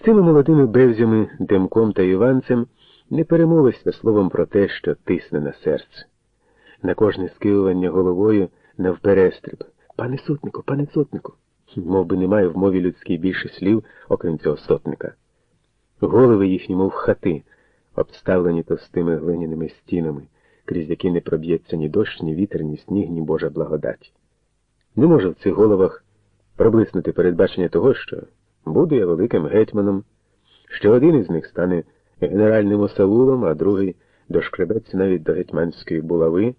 З цими молодими бевзями, Демком та Іванцем не перемовився словом про те, що тисне на серце. На кожне скивування головою навперестріб. Пане сотнику, пане сотнику. Мов би немає в мові людській більше слів, окрім цього сотника. Голови їхні, мов хати, обставлені товстими глиняними стінами, крізь які не проб'ється ні дощ, ні вітер, ні сніг, ні Божа благодать. Не може в цих головах проблиснути передбачення того, що буду я великим гетьманом, що один із них стане генеральним осавулом, а другий дошкребеться навіть до гетьманської булави,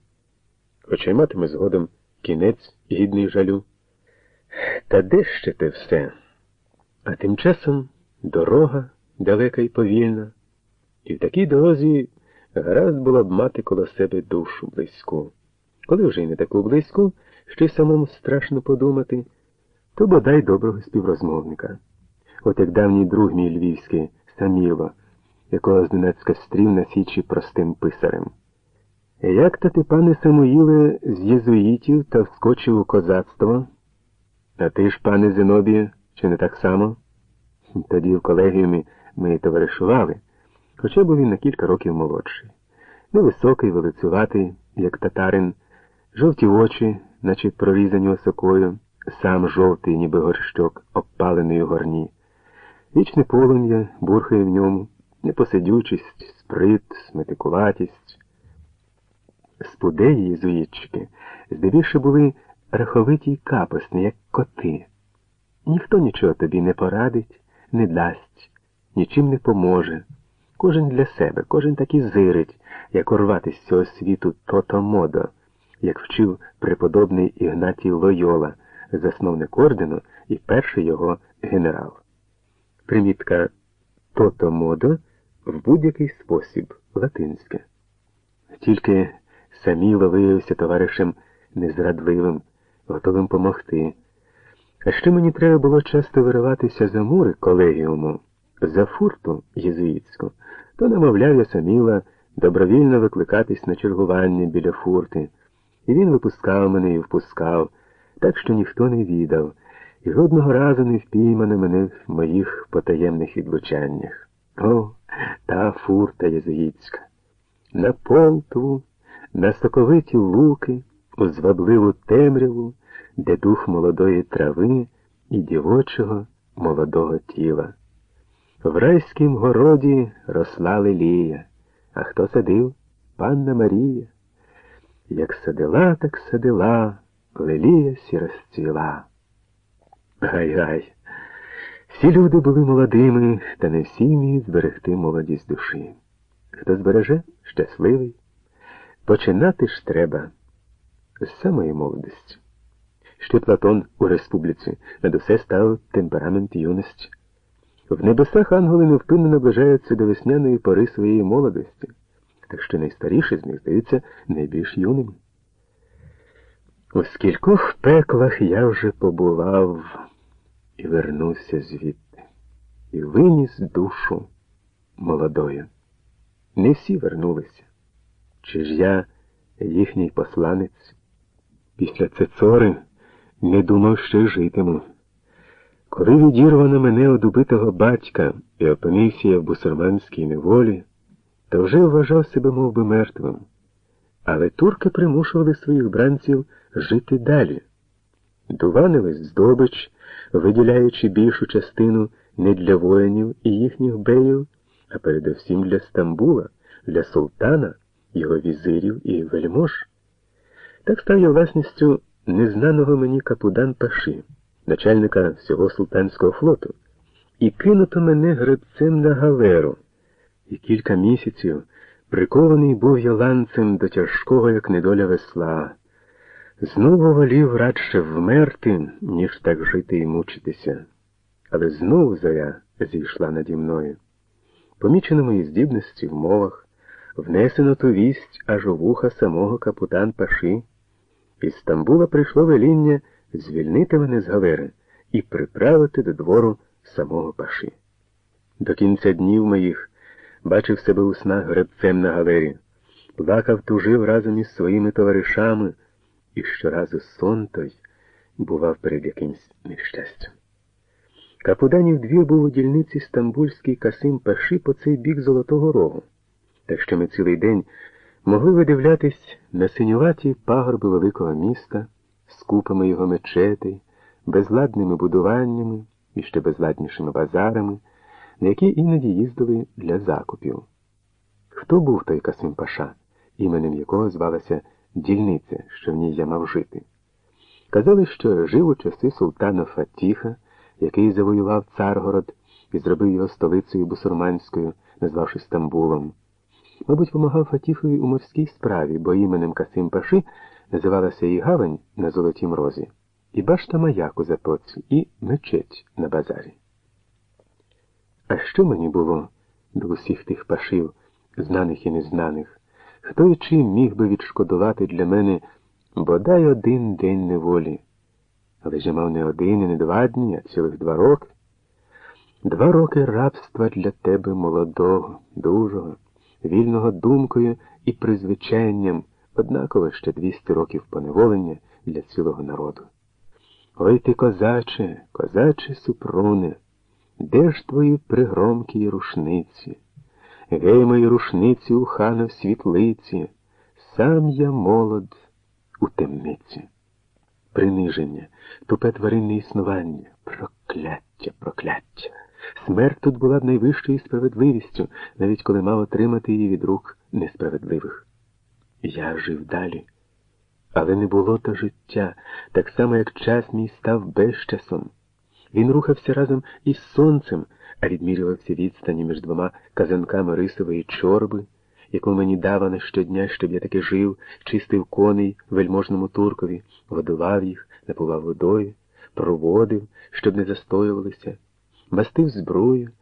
хоча й матиме згодом кінець гідний жалю. Та де ще те все? А тим часом дорога далека і повільна, і в такій дорозі гаразд було б мати коло себе душу близьку. Коли вже й не таку близьку, що й самому страшно подумати, то бодай доброго співрозмовника. От як давній друг мій львівський Саміло, якого зненацька стрів на січі простим писарем. Як то ти, пане Самуїле, з єзуїтів та вскочив у козацтво? А ти ж, пане Зенобію, чи не так само? Тоді в колегіумі ми товаришували, хоча був він на кілька років молодший. Невисокий, велицюватий, як татарин, жовті очі, наче прорізані осокою, сам жовтий, ніби горщок, обпалений у горні. Вічне полум'я бурхає в ньому, непосидючість, сприт, сметикуватість. Спудеї єзуїтчики здебільше були раховиті й капосні, як коти. Ніхто нічого тобі не порадить, не дасть, нічим не поможе. Кожен для себе, кожен так і зирить, як урвати з цього світу то-то модо, як вчив преподобний Ігнатій Лойола, засновник ордену і перший його генерал. Примітка то-то модо в будь-який спосіб латинське. Тільки Саміло виявився товаришем незрадливим, готовим помогти. А ще мені треба було часто вириватися за мури колегіуму, за фурту єзуїтську, то намовляв я Саміла добровільно викликатись на чергування біля фурти, і він випускав мене і впускав, так що ніхто не відав, і жодного разу не впіймано мене в моїх потаємних відлучаннях. О, та фурта єзуїтська! На полтву, на соковиті луки, у звабливу темряву, де дух молодої трави і дівочого молодого тіла. В райськім городі росла лилія, а хто садив? Панна Марія. Як садила, так садила, лилія сі розцвіла. Гай-гай. Всі люди були молодими, та не всі вміють зберегти молодість душі. Хто збереже, щасливий. Починати ж треба з самої молодості. Ще Платон у республіці над усе ставив темперамент юності. В небесах ангели невпинно наближаються до весняної пори своєї молодості, так що найстаріші з них здаються найбільш юними. У скількох пеклах я вже побував і вернувся звідти, і виніс душу молодою. Не всі вернулися. Чи ж я їхній посланець? Після цецори не думав, що житиму. Коли відірвано мене од убитого батька і опинився я в бусурманській неволі, то вже вважав себе мов би, мертвим. Але турки примушували своїх бранців жити далі. Дуванили здобич, виділяючи більшу частину не для воїнів і їхніх беїв, а передусім для Стамбула, для султана, його візирів і вельмож. Так став я власністю незнаного мені капудан Паши, начальника всього султанського флоту, і кинуто мене гребцем на галеру, і кілька місяців прикований був я ланцем до тяжкого, як недоля весла. Знову волів радше вмерти, ніж так жити і мучитися. Але знову зоря зійшла наді мною. Помічено мої здібності в мовах, внесено ту вість аж у вуха самого капутан Паши. Із Стамбула прийшло веління звільнити мене з галери і приправити до двору самого Паши. До кінця днів моїх бачив себе у снах гребцем на галері, плакав, тужив разом із своїми товаришами, і щоразу сон той бував перед якимсь нещастям. Капуданів двір був у дільниці Стамбульський Касим Паши по цей бік Золотого Рогу, так що ми цілий день могли видивлятись на синюваті пагорби великого міста з купами його мечетей, безладними будуваннями і ще безладнішими базарами, на які іноді їздили для закупів. Хто був той Касим Паша, іменем якого звалася дільниця, що в ній я мав жити? Казали, що жив у часи султана Фатіха, який завоював Царгород і зробив його столицею бусурманською, назвавши Стамбулом. Мабуть, помагав Фатіхові у морській справі, бо іменем Касим Паши називалася і гавань на Золотім Розі, і башта маяк у затоці, і мечеть на базарі. А що мені було до усіх тих пашів, знаних і незнаних? Хто і чим міг би відшкодувати для мене бодай один день неволі? Але ж я мав не один і не два дні, а цілих два роки. Два роки рабства для тебе молодого, дужого, вільного думкою і призвичаєнням, однаково ще 200 років поневолення для цілого народу. Ой ти, козаче, козаче супруне, де ж твої пригромкі рушниці? Гей, мої рушниці у хана в світлиці, сам я молод у темниці. Приниження, тупе тваринне існування, прокляття, прокляття. Смерть тут була б найвищою справедливістю, навіть коли мав отримати її від рук несправедливих. Я жив далі, але не було то життя, так само, як час мій став безчасом. Він рухався разом із сонцем, а відмірювався відстані між двома казанками рисової чорби, яку мені давано щодня, щоб я таки жив, чистив коней вельможному туркові, годував їх, напував водою, проводив, щоб не застоювалися, мастив зброю.